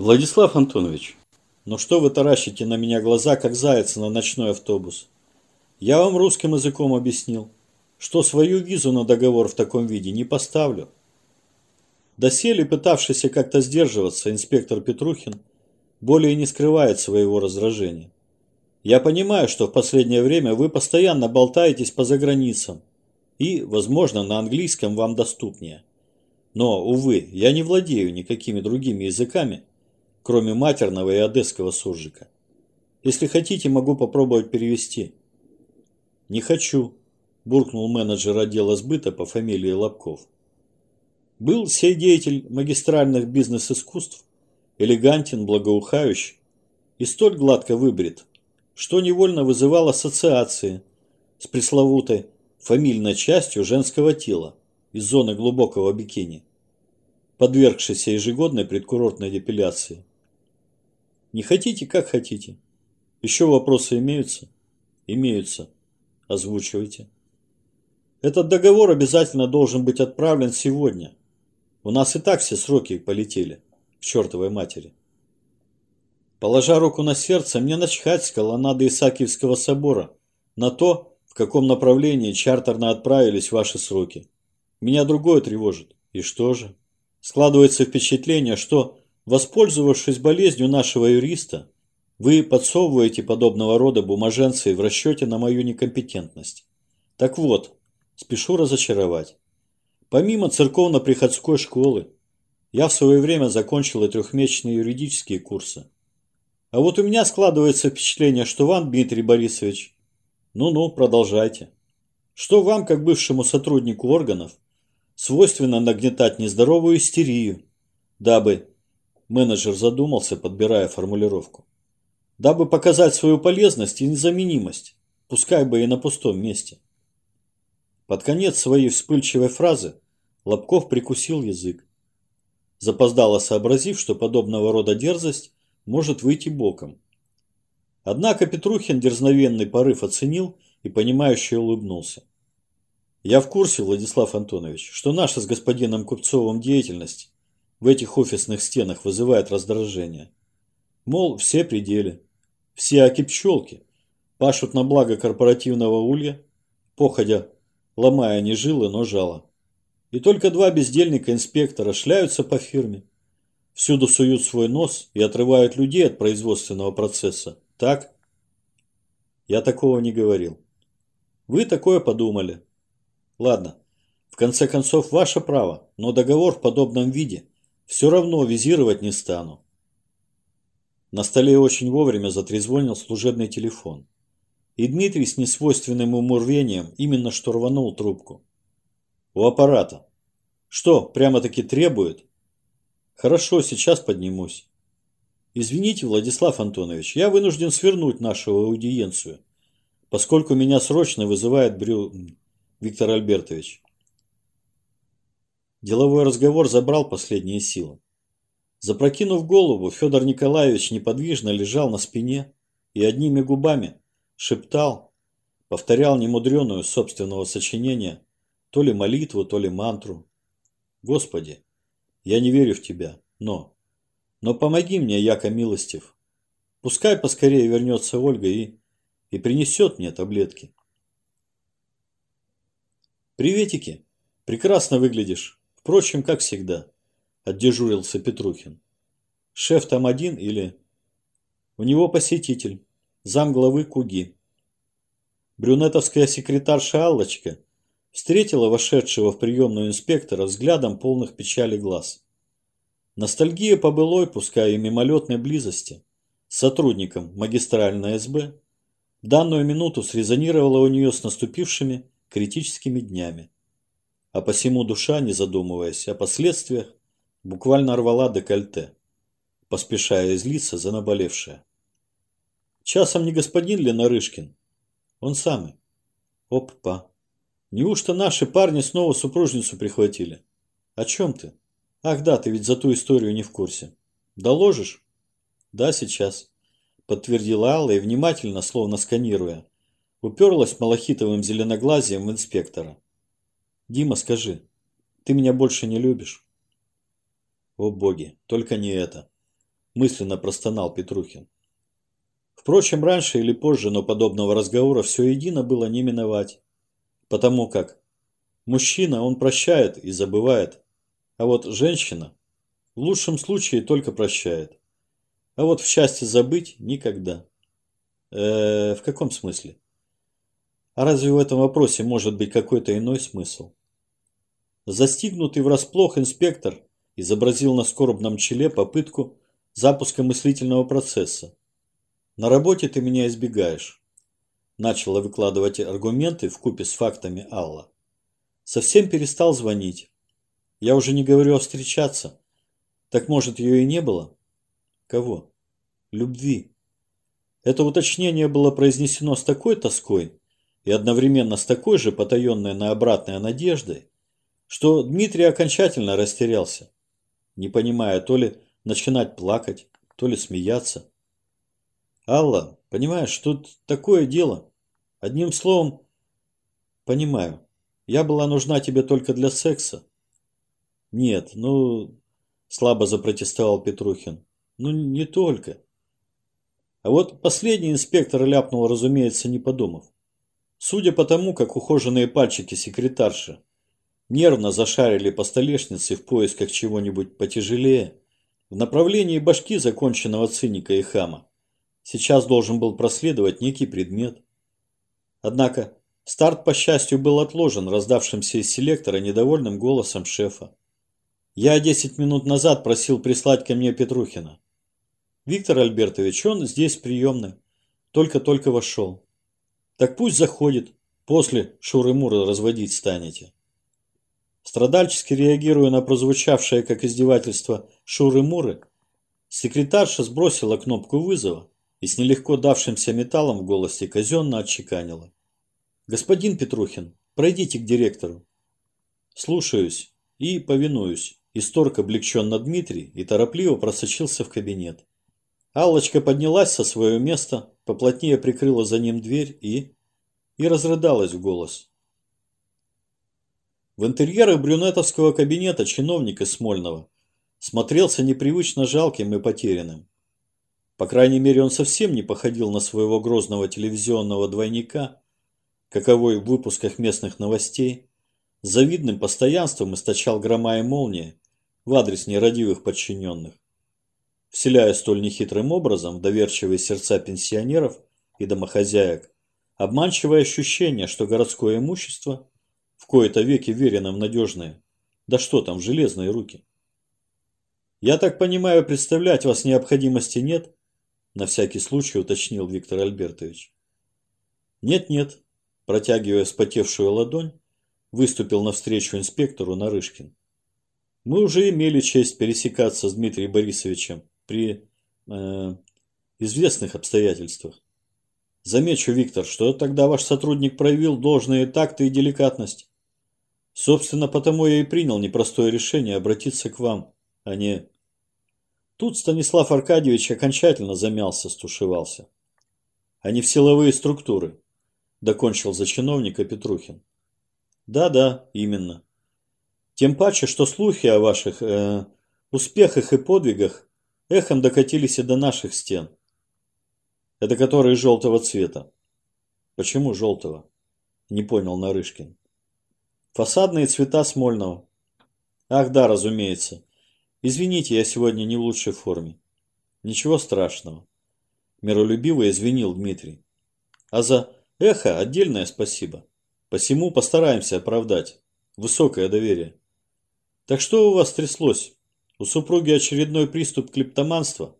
Владислав Антонович, ну что вы таращите на меня глаза, как заяц на ночной автобус? Я вам русским языком объяснил, что свою визу на договор в таком виде не поставлю. Доселе пытавшийся как-то сдерживаться инспектор Петрухин более не скрывает своего раздражения. Я понимаю, что в последнее время вы постоянно болтаетесь по заграницам и, возможно, на английском вам доступнее. Но, увы, я не владею никакими другими языками, кроме матерного и одесского суржика. Если хотите, могу попробовать перевести. Не хочу, буркнул менеджер отдела сбыта по фамилии Лобков. Был сей деятель магистральных бизнес-искусств, элегантен, благоухающий и столь гладко выбрит, что невольно вызывал ассоциации с пресловутой фамильной частью женского тела из зоны глубокого бикини, подвергшейся ежегодной предкурортной депиляции. Не хотите, как хотите. Еще вопросы имеются? Имеются. Озвучивайте. Этот договор обязательно должен быть отправлен сегодня. У нас и так все сроки полетели. К чертовой матери. Положа руку на сердце, мне начхать с колоннады Исаакиевского собора на то, в каком направлении чартерно отправились ваши сроки. Меня другое тревожит. И что же? Складывается впечатление, что Воспользовавшись болезнью нашего юриста, вы подсовываете подобного рода бумаженцы в расчете на мою некомпетентность. Так вот, спешу разочаровать. Помимо церковно-приходской школы, я в свое время закончил и трехмесячные юридические курсы. А вот у меня складывается впечатление, что вам, Дмитрий Борисович, ну-ну, продолжайте. Что вам, как бывшему сотруднику органов, свойственно нагнетать нездоровую истерию, дабы Менеджер задумался, подбирая формулировку. Дабы показать свою полезность и незаменимость, пускай бы и на пустом месте. Под конец своей вспыльчивой фразы Лобков прикусил язык. Запоздало сообразив, что подобного рода дерзость может выйти боком. Однако Петрухин дерзновенный порыв оценил и понимающе улыбнулся. Я в курсе, Владислав Антонович, что наша с господином Купцовым деятельность в этих офисных стенах вызывает раздражение. Мол, все пределы, все оки пашут на благо корпоративного улья, походя, ломая не жилы, но жало. И только два бездельника-инспектора шляются по фирме, всюду суют свой нос и отрывают людей от производственного процесса. Так? Я такого не говорил. Вы такое подумали. Ладно, в конце концов, ваше право, но договор в подобном виде все равно визировать не стану. На столе очень вовремя затрезвонил служебный телефон. И Дмитрий с несвойственным ему рвением именно что рванул трубку. У аппарата. Что, прямо-таки требует? Хорошо, сейчас поднимусь. Извините, Владислав Антонович, я вынужден свернуть нашу аудиенцию, поскольку меня срочно вызывает Брю... Виктор Альбертович. Деловой разговор забрал последние силы. Запрокинув голову, Федор Николаевич неподвижно лежал на спине и одними губами шептал, повторял немудреную собственного сочинения то ли молитву, то ли мантру. Господи, я не верю в Тебя, но... Но помоги мне, яко милостив. Пускай поскорее вернется Ольга и... и принесет мне таблетки. Приветики, прекрасно выглядишь. Впрочем, как всегда, отдежурился Петрухин. Шеф там один или... У него посетитель, зам главы Куги. Брюнетовская секретарша Аллочка встретила вошедшего в приемную инспектора взглядом полных печали глаз. Ностальгия по былой, пускай и мимолетной близости, с сотрудником магистральной СБ, в данную минуту срезонировала у нее с наступившими критическими днями а посему душа, не задумываясь о последствиях, буквально рвала декольте, поспешая излиться за наболевшее. Часом не господин ли Нарышкин? Он самый. Опа. Неужто наши парни снова супружницу прихватили? О чем ты? Ах да, ты ведь за ту историю не в курсе. Доложишь? Да, сейчас. Подтвердила Алла и внимательно, словно сканируя, уперлась малахитовым зеленоглазием в инспектора. Дима, скажи, ты меня больше не любишь? О боги, только не это. мысленно простонал Петрухин. Впрочем, раньше или позже, но подобного разговора все едино было не миновать. Потому как мужчина, он прощает и забывает, а вот женщина в лучшем случае только прощает. А вот в счастье забыть никогда. Э, в каком смысле? А разве в этом вопросе может быть какой-то иной смысл? Застигнутый врасплох инспектор изобразил на скорбном челе попытку запуска мыслительного процесса. На работе ты меня избегаешь. Начала выкладывать аргументы в купе с фактами Алла. Совсем перестал звонить. Я уже не говорю о встречаться. Так может ее и не было? Кого? Любви. Это уточнение было произнесено с такой тоской и одновременно с такой же потаенной на обратной надеждой, что Дмитрий окончательно растерялся, не понимая то ли начинать плакать, то ли смеяться. Алла, понимаешь, тут такое дело. Одним словом, понимаю, я была нужна тебе только для секса. Нет, ну, слабо запротестовал Петрухин. Ну, не только. А вот последний инспектор ляпнул, разумеется, не подумав. Судя по тому, как ухоженные пальчики секретарши нервно зашарили по столешнице в поисках чего-нибудь потяжелее, в направлении башки законченного циника и хама сейчас должен был проследовать некий предмет. Однако старт, по счастью, был отложен раздавшимся из селектора недовольным голосом шефа. Я десять минут назад просил прислать ко мне Петрухина. Виктор Альбертович, он здесь приемный. Только-только вошел. Так пусть заходит. После шуры-муры разводить станете. Страдальчески реагируя на прозвучавшее как издевательство шуры-муры, секретарша сбросила кнопку вызова и с нелегко давшимся металлом в голосе казенно отчеканила. «Господин Петрухин, пройдите к директору». «Слушаюсь и повинуюсь». Исторг облегченно Дмитрий и торопливо просочился в кабинет. Аллочка поднялась со своего места, поплотнее прикрыла за ним дверь и... и разрыдалась в голос. В интерьерах брюнетовского кабинета чиновник из Смольного смотрелся непривычно жалким и потерянным. По крайней мере, он совсем не походил на своего грозного телевизионного двойника, каковой в выпусках местных новостей, с завидным постоянством источал грома и молнии в адрес нерадивых подчиненных вселяя столь нехитрым образом доверчивые сердца пенсионеров и домохозяек обманчивое ощущение, что городское имущество в кои-то веки верено в надежные, да что там, железные руки. «Я так понимаю, представлять вас необходимости нет?» На всякий случай уточнил Виктор Альбертович. «Нет-нет», протягивая вспотевшую ладонь, выступил навстречу инспектору Нарышкин. «Мы уже имели честь пересекаться с Дмитрием Борисовичем при э, известных обстоятельствах. Замечу, Виктор, что тогда ваш сотрудник проявил должные такты и деликатность. Собственно, потому я и принял непростое решение обратиться к вам, а не... Тут Станислав Аркадьевич окончательно замялся, стушевался. А не в силовые структуры, докончил за чиновника Петрухин. Да-да, именно. Тем паче, что слухи о ваших э, успехах и подвигах эхом докатились и до наших стен. Это которые желтого цвета. Почему желтого? Не понял Нарышкин. Фасадные цвета Смольного. Ах да, разумеется. Извините, я сегодня не в лучшей форме. Ничего страшного. Миролюбиво извинил Дмитрий. А за эхо отдельное спасибо. Посему постараемся оправдать. Высокое доверие. Так что у вас тряслось? У супруги очередной приступ клептоманства?